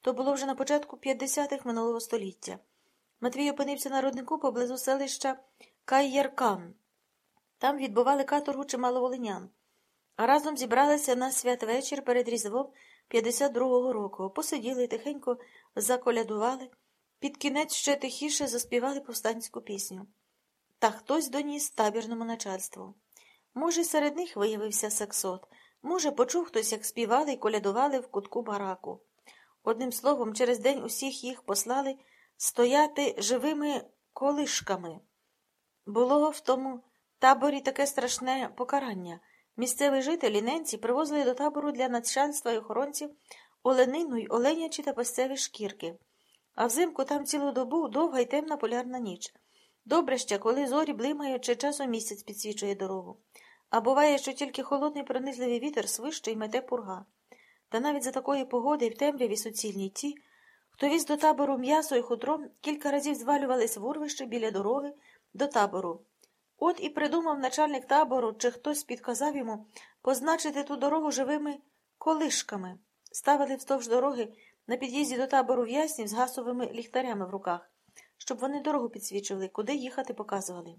То було вже на початку 50-х минулого століття. Матвій опинився на роднику поблизу селища Кайяркан. Там відбували каторгу чимало волинян. А разом зібралися на святвечір перед Різдвом 52-го року. Посиділи тихенько заколядували, під кінець ще тихіше заспівали повстанську пісню. Та хтось доніс табірному начальству. Може, серед них виявився сексот, може, почув хтось, як співали і колядували в кутку бараку. Одним словом, через день усіх їх послали стояти живими колишками. Було в тому таборі таке страшне покарання. Місцеві жителі ненці привозили до табору для начальства і охоронців оленину й оленячі та пасцеві шкірки. А взимку там цілу добу довга й темна полярна ніч. Добре ще, коли зорі блимають чи часом місяць підсвічує дорогу. А буває, що тільки холодний пронизливий вітер свище й мете пурга. Та навіть за такої погоди в темряві суцільній ті, хто віз до табору м'ясо і хутром, кілька разів звалювались в урвище біля дороги до табору. От і придумав начальник табору, чи хтось підказав йому позначити ту дорогу живими колишками. Ставили вздовж дороги на під'їзді до табору в'язнів з гасовими ліхтарями в руках, щоб вони дорогу підсвічували, куди їхати показували.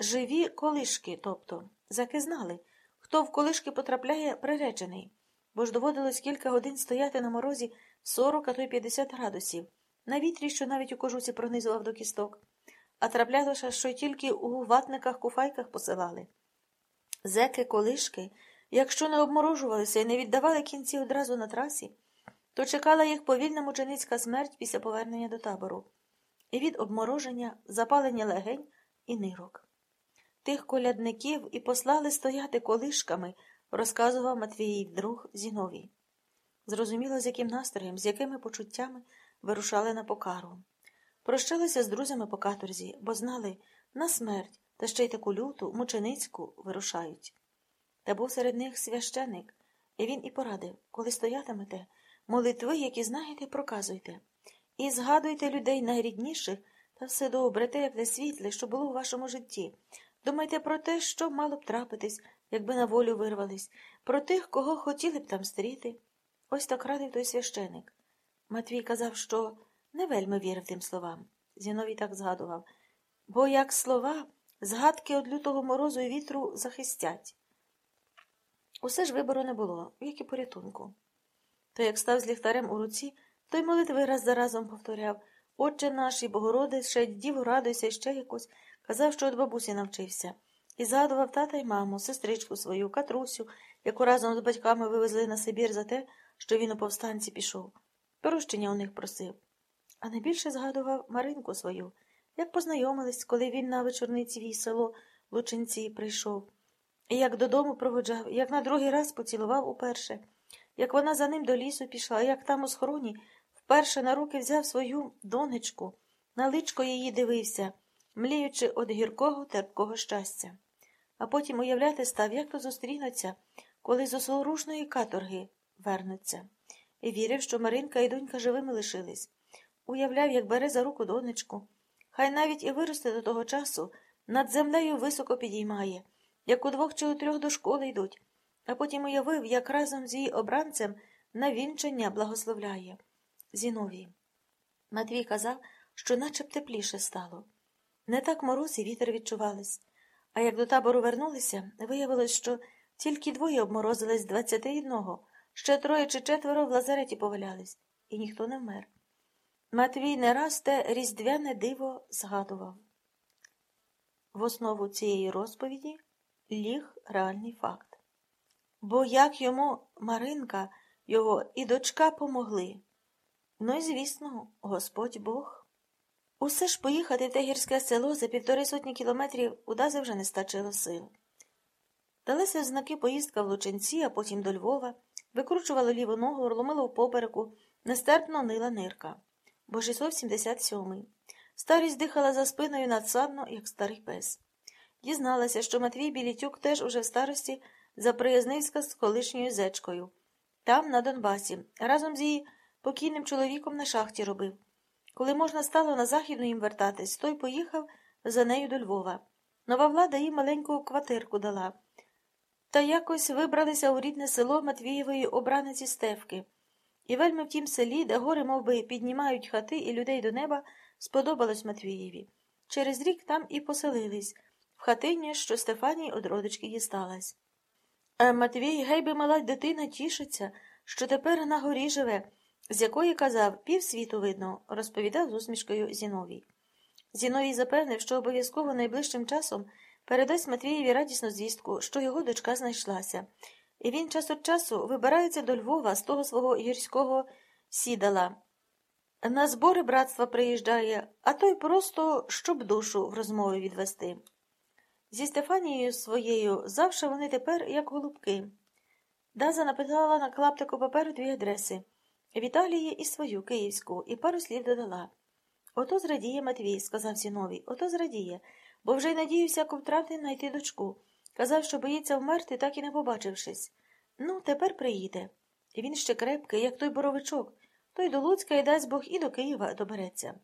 Живі колишки, тобто, заки знали, хто в колишки потрапляє приречений, бо ж доводилось кілька годин стояти на морозі 40, а то й 50 градусів, на вітрі, що навіть у кожуці пронизував до кісток а траплялося, що тільки у ватниках куфайках посилали. Зеки, колишки, якщо не обморожувалися і не віддавали кінці одразу на трасі, то чекала їх повільна мученицька смерть після повернення до табору, і від обмороження, запалення легень і нирок. Тих колядників і послали стояти колишками, розказував Матвіїв друг Зіновій. Зрозуміло, з яким настроєм, з якими почуттями вирушали на покару. Прощалися з друзями по каторзі, бо знали на смерть та ще й таку люту, мученицьку вирушають. Та був серед них священик, і він і порадив, коли стоятимете, молитви, які знаєте, проказуйте, і згадуйте людей найрідніших та все добре, те, як те світле, що було у вашому житті. Думайте про те, що мало б трапитись, якби на волю вирвались, про тих, кого хотіли б там стріти. Ось так радив той священик. Матвій казав, що не вельми вірив тим словам. Зіновій так згадував. Бо, як слова, згадки од лютого морозу і вітру захистять. Усе ж вибору не було, як і порятунку. То, як став з ліхтарем у руці, той молитви раз за разом повторяв Отче наш і Богороди, ще діву радуйся ще якось, казав, що від бабусі навчився, і згадував тата й маму, сестричку свою, катрусю, яку разом з батьками вивезли на Сибір за те, що він у повстанці пішов. Прощення у них просив. А найбільше згадував Маринку свою, як познайомились, коли він на вечорниці в її село Лучинці прийшов, і як додому проводжав, як на другий раз поцілував уперше, як вона за ним до лісу пішла, як там у схороні вперше на руки взяв свою донечку, на личко її дивився, мліючи од гіркого терпкого щастя. А потім уявляти став, як то зустрінуться, коли з осорушної каторги вернуться, і вірив, що Маринка і донька живими лишились. Уявляв, як бере за руку донечку. Хай навіть і виросте до того часу, над землею високо підіймає, як удвох чи у трьох до школи йдуть, а потім уявив, як разом з її обранцем на вінчання благословляє. Зіновій. Матвій казав, що наче б тепліше стало. Не так мороз і вітер відчувались. А як до табору вернулися, виявилось, що тільки двоє обморозились двадцяти одного, ще троє чи четверо в лазареті повалялись, і ніхто не вмер. Матвій не раз те різдвяне диво згадував. В основу цієї розповіді ліг реальний факт. Бо як йому Маринка, його і дочка помогли. Ну і, звісно, Господь Бог. Усе ж поїхати в те гірське село за півтори сотні кілометрів удази вже не стачило сил. Далися в знаки поїздка в Лученці, а потім до Львова, викручувало ліву ногу, ломило в попереку, нестерпно нила нирка. Бо Божислав 77. Старість дихала за спиною надсадно, як старий пес. Дізналася, що Матвій Білітюк теж уже в старості заприязнився з колишньою зечкою. Там, на Донбасі, разом з її покійним чоловіком на шахті робив. Коли можна стало на західну їм вертатись, той поїхав за нею до Львова. Нова влада їй маленьку квартирку дала. Та якось вибралися у рідне село Матвієвої обраниці Стевки І вельми в тім селі, де гори мов би, піднімають хати і людей до неба, сподобалось Матвієві. Через рік там і поселились, в хатині, що Стефанії од родички дісталась. А Матвій гей би мала дитина тішиться, що тепер на горі живе, з якої казав півсвіту видно, розповідав з усмішкою Зіновій. Зіновій запевнив, що обов'язково найближчим часом передасть Матвієві радісну звістку, що його дочка знайшлася, і він час від часу вибирається до Львова з того свого гірського сідала. На збори братства приїжджає, а той просто щоб душу в розмови відвести. Зі Стефанією своєю завше вони тепер як голубки. Даза написала на клаптику паперу дві адреси Віталії і свою київську, і пару слів додала. Ото зрадіє Матвій, сказав Зіновій, ото зрадіє, бо вже й надіявся ковтрати знайти дочку. Казав, що боїться вмерти, так і не побачившись. Ну, тепер приїде. Він ще крепкий, як той боровичок, той до Луцька і дасть Бог і до Києва добереться.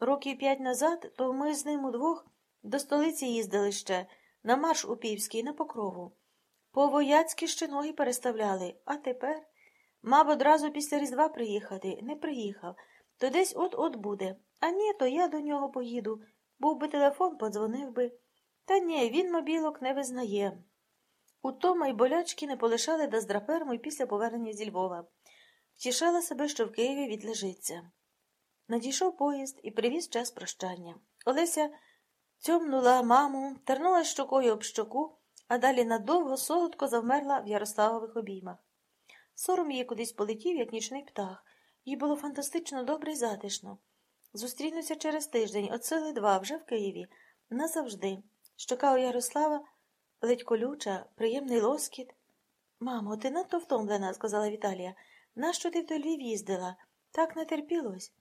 Років п'ять назад, то ми з ним удвох до столиці їздили ще, на марш у Півський, на покрову. По вояцьки ще ноги переставляли, а тепер мав одразу після Різдва приїхати, не приїхав, то десь от-от буде. А ні, то я до нього поїду. Був би телефон, подзвонив би. Та ні, він мобілок не визнає. Утома й болячки не полишали до здраперму й після повернення зі Львова. Втішала себе, що в Києві відлежиться. Надійшов поїзд і привіз час прощання. Олеся цьомнула маму, тернула щокою об щоку, а далі надовго солодко завмерла в Ярославових обіймах. Сором її кудись полетів, як нічний птах. Їй було фантастично добре й затишно. Зустрінуся через тиждень, от сили два, вже в Києві, назавжди. Щока у Ярослава ледь колюча, приємний лоскіт. Мамо, ти надто втомлена, сказала Віталія. Нащо ти в той Львів їздила? Так не терпілось.